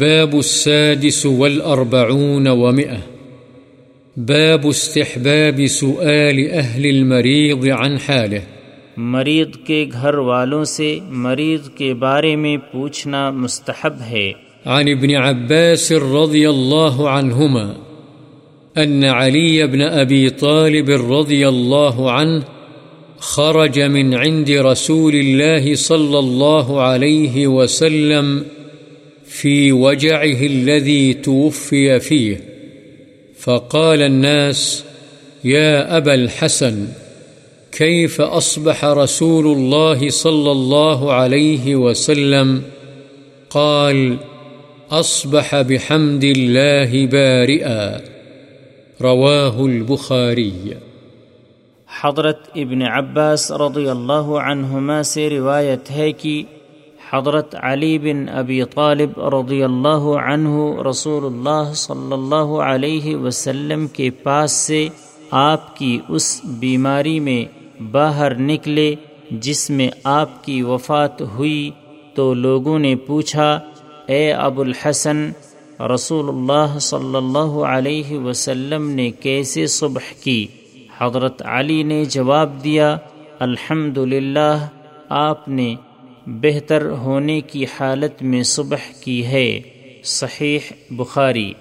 باب السادس والأربعون ومئة. باب استحباب سؤال أهل المريض عن حاله. مریض کے گھر والوں سے مریض کے بارے میں پوچھنا مستحب ہے۔ عن ابن عباس رضي الله عنهما أن علي بن أبي طالب رضي الله عنه خرج من عند رسول الله صلى الله عليه وسلم في وجعه الذي توفي فيه. فقال الناس يا أبا الحسن، كيف أصبح رسول الله صلى الله عليه وسلم؟ قال أصبح بحمد الله بارئا. رواه البخاري. حضرت ابن عباس رضی اللہ عنہما سے روایت ہے کہ حضرت علی بن ابی طالب رضی اللہ عنہ رسول اللہ صلی اللہ علیہ وسلم کے پاس سے آپ کی اس بیماری میں باہر نکلے، جس میں آپ کی وفات ہوئی تو لوگوں نے پوچھا، اے ابو الحسن، رسول اللہ صلی اللہ علیہ وسلم نے کیسے صبح کی؟ حضرت علی نے جواب دیا الحمد آپ نے بہتر ہونے کی حالت میں صبح کی ہے۔ صحیح بخاری۔